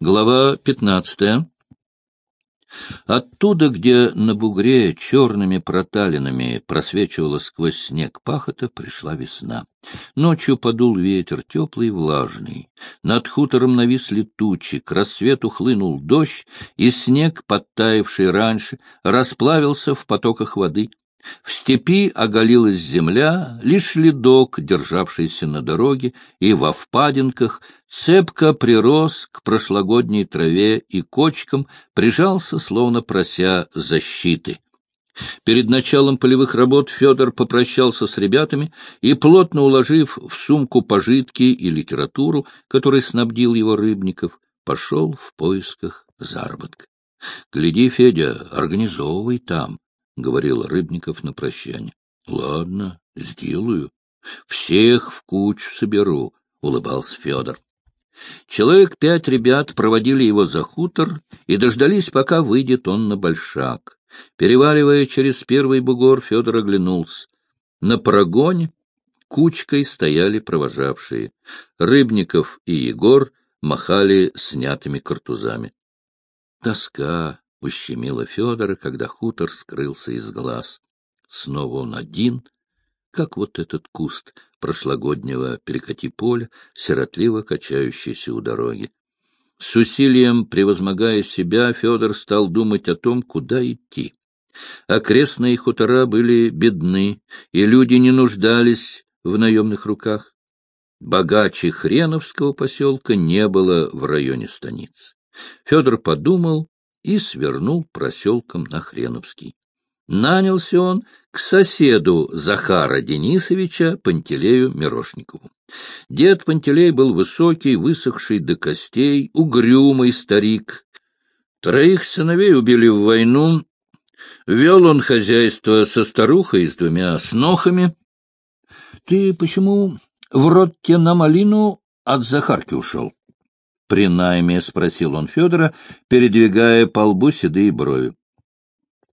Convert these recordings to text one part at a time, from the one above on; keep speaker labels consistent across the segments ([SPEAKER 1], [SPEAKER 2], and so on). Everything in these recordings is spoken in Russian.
[SPEAKER 1] Глава пятнадцатая. Оттуда, где на бугре черными проталинами просвечивала сквозь снег пахота, пришла весна. Ночью подул ветер, теплый и влажный. Над хутором нависли тучи, к рассвету хлынул дождь, и снег, подтаявший раньше, расплавился в потоках воды. В степи оголилась земля, лишь ледок, державшийся на дороге, и во впадинках цепко прирос к прошлогодней траве и кочкам, прижался, словно прося защиты. Перед началом полевых работ Федор попрощался с ребятами и, плотно уложив в сумку пожитки и литературу, которой снабдил его Рыбников, пошел в поисках заработка. — Гляди, Федя, организовывай там, — говорил Рыбников на прощание. — Ладно, сделаю. Всех в кучу соберу, — улыбался Федор. Человек пять ребят проводили его за хутор и дождались, пока выйдет он на большак. Переваливая через первый бугор, Федор оглянулся. На прогоне кучкой стояли провожавшие. Рыбников и Егор махали снятыми картузами. Тоска — ущемило Федора, когда хутор скрылся из глаз. Снова он один, как вот этот куст прошлогоднего перекати поля, сиротливо качающийся у дороги. С усилием, превозмогая себя, Федор стал думать о том, куда идти. Окрестные хутора были бедны, и люди не нуждались в наемных руках. Богаче Хреновского поселка не было в районе станицы. Федор подумал и свернул проселком на Хреновский. Нанялся он к соседу Захара Денисовича Пантелею Мирошникову. Дед Пантелей был высокий, высохший до костей, угрюмый старик. Троих сыновей убили в войну. Вел он хозяйство со старухой и с двумя снохами. — Ты почему в рот те на малину от Захарки ушел? При найме? — спросил он Федора, передвигая по лбу седые брови.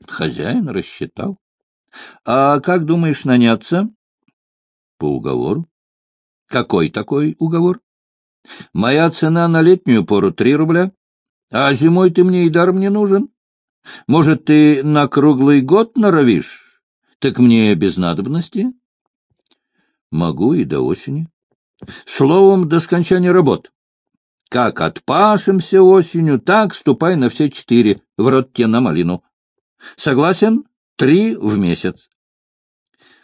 [SPEAKER 1] Хозяин рассчитал. — А как думаешь наняться? — По уговору. — Какой такой уговор? — Моя цена на летнюю пору — три рубля. А зимой ты мне и даром не нужен. Может, ты на круглый год норовишь? Так мне без надобности. — Могу и до осени. Словом, до скончания работ. Как отпашемся осенью, так ступай на все четыре, в рот тебе на малину. Согласен? Три в месяц.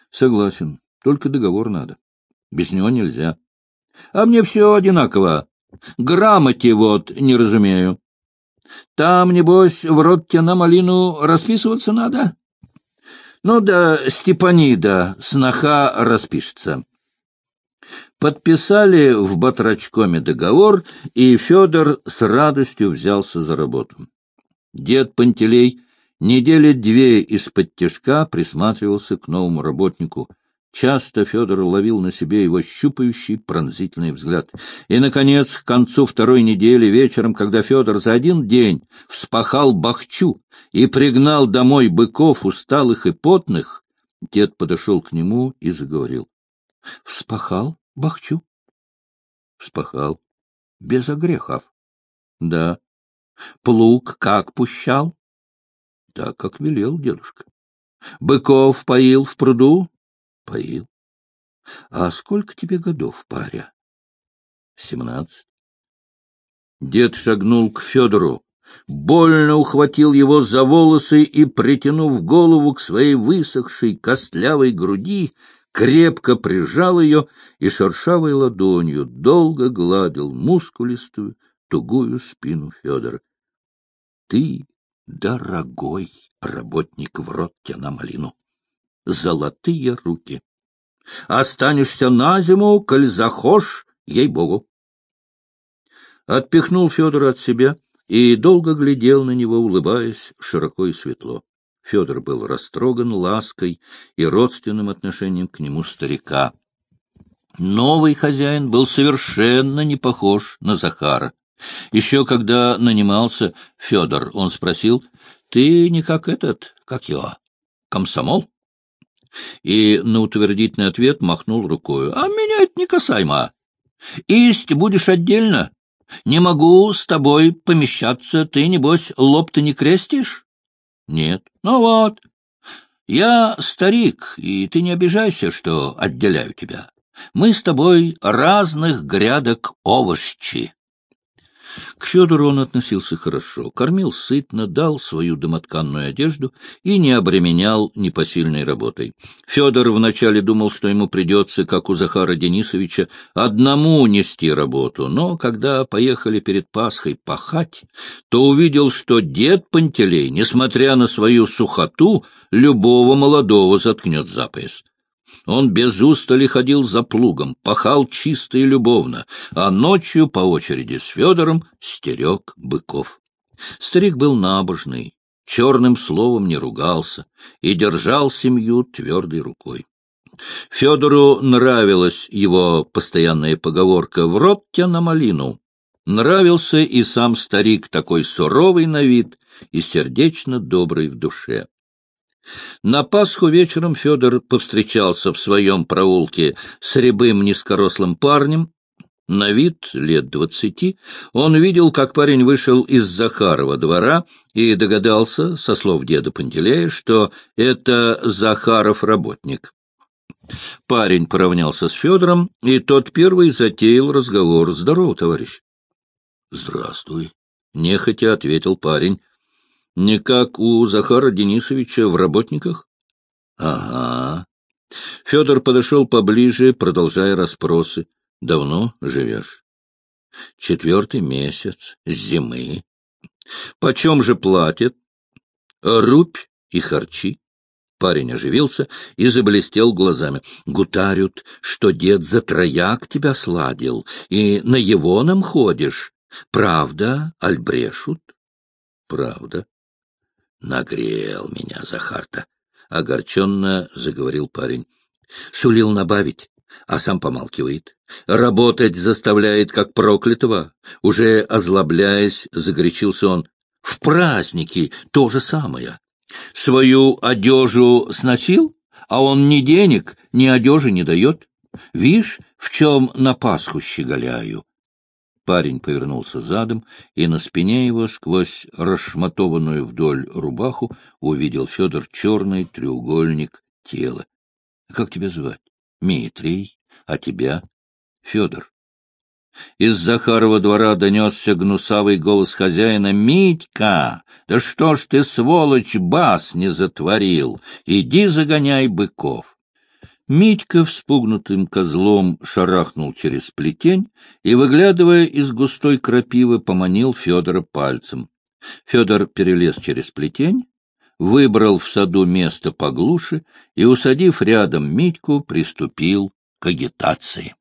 [SPEAKER 1] Согласен. Только договор надо. Без него нельзя. А мне все одинаково. Грамоте вот не разумею. Там, небось, в рот на малину расписываться надо? Ну да, Степанида, сноха, распишется. Подписали в Батрачкоме договор, и Федор с радостью взялся за работу. Дед Пантелей недели две из-под тяжка присматривался к новому работнику. Часто Федор ловил на себе его щупающий пронзительный взгляд. И, наконец, к концу второй недели вечером, когда Федор за один день вспахал бахчу и пригнал домой быков усталых и потных, дед подошел к нему и заговорил. — Вспахал? Бахчу. Вспахал. Без огрехов. Да. Плуг как пущал? Так, как велел дедушка. Быков поил в пруду? Поил. А сколько тебе годов, паря? Семнадцать. Дед шагнул к Федору, больно ухватил его за волосы и, притянув голову к своей высохшей костлявой груди, крепко прижал ее и шершавой ладонью долго гладил мускулистую, тугую спину Федора. — Ты, дорогой работник, в рот тебя на малину! Золотые руки! Останешься на зиму, коль захошь, ей-богу! Отпихнул Федора от себя и долго глядел на него, улыбаясь широко и светло. Федор был растроган лаской и родственным отношением к нему старика. Новый хозяин был совершенно не похож на Захара. Еще когда нанимался Федор, он спросил, «Ты не как этот, как я, комсомол?» И на утвердительный ответ махнул рукою, «А меня это не касаемо. Исть будешь отдельно, Не могу с тобой помещаться, ты, небось, лоб-то не крестишь? Нет. Ну вот. Я старик, и ты не обижайся, что отделяю тебя. Мы с тобой разных грядок овощи. К Федору он относился хорошо, кормил сытно, дал свою домотканную одежду и не обременял непосильной работой. Федор вначале думал, что ему придется, как у Захара Денисовича, одному нести работу, но когда поехали перед Пасхой пахать, то увидел, что дед Пантелей, несмотря на свою сухоту, любого молодого заткнет за пояс. Он без устали ходил за плугом, пахал чисто и любовно, а ночью по очереди с Федором стерег быков. Старик был набожный, черным словом не ругался и держал семью твердой рукой. Федору нравилась его постоянная поговорка «в рот тебя на малину». Нравился и сам старик, такой суровый на вид и сердечно добрый в душе. На Пасху вечером Федор повстречался в своем проулке с рябым низкорослым парнем, на вид лет двадцати, он видел, как парень вышел из Захарова двора и догадался, со слов деда Пантелея, что это Захаров работник. Парень поравнялся с Федором, и тот первый затеял разговор. «Здорово, товарищ». «Здравствуй», — нехотя ответил парень. Не как у Захара Денисовича в работниках? — Ага. Федор подошел поближе, продолжая расспросы. — Давно живешь? — Четвертый месяц, с зимы. — Почем же платят? — Рубь и харчи. Парень оживился и заблестел глазами. — Гутарют, что дед за трояк тебя сладил, и на его нам ходишь. Правда, альбрешут? — Правда. Нагрел меня Захарта. Огорченно заговорил парень. Сулил набавить, а сам помалкивает. Работать заставляет, как проклятого. Уже озлобляясь, загорячился он. В праздники то же самое. Свою одежу сносил, а он ни денег, ни одежи не дает. Вишь, в чем на Пасху щеголяю. Парень повернулся задом, и на спине его, сквозь расшматованную вдоль рубаху, увидел Федор черный треугольник тела. — Как тебя звать? — Митрий. А тебя? — Федор. Из Захарова двора донесся гнусавый голос хозяина. — Митька! Да что ж ты, сволочь, бас не затворил? Иди загоняй быков! Митька вспугнутым козлом шарахнул через плетень и, выглядывая из густой крапивы, поманил Федора пальцем. Федор перелез через плетень, выбрал в саду место поглуше и, усадив рядом Митьку, приступил к агитации.